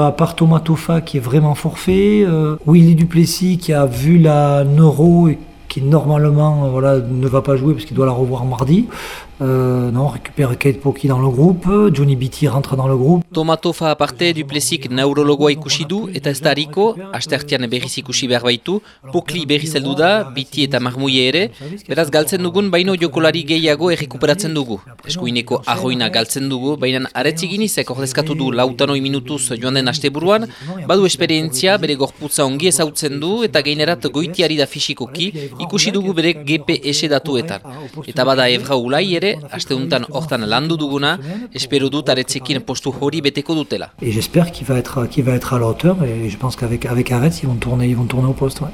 À part Thomas Toffa qui est vraiment forfait, euh, Willy Duplessis qui a vu la neuro et qui normalement voilà, ne va pas jouer parce qu'il doit la revoir mardi. Euh, non, récupère Kate Poki dans le groupe, Johnny Beatty rentre dans le groupe. Tomatofa aparte duplesik neurologoa ikusi du eta ez da hariko, astertian berriz ikusi behar baitu, Pokli berriz heldu da, Beatty eta Marmuie ere, beraz galtzen dugun baino jokolari gehiago errekuperatzen dugu. Eskuineko arroina galtzen dugu, baina aretziginizek ordezkatu du lautanoi minutuz joan den asteburuan, badu esperientzia bere gorputza ongi ezautzen du eta gainerat goitiari da fisikoki ikusi dugu bere GPS datuetan. Eta bada Evra Ulai ere, asteuntan hortan landu duguna, espero dut aretzekin postu hori beteko dutela. Et j'espère qu'il va être, qu'il va être à la hauteur et je pense qu'avec avec Aretz, ils vont tourner, ils vont tourner au poste. Ouais.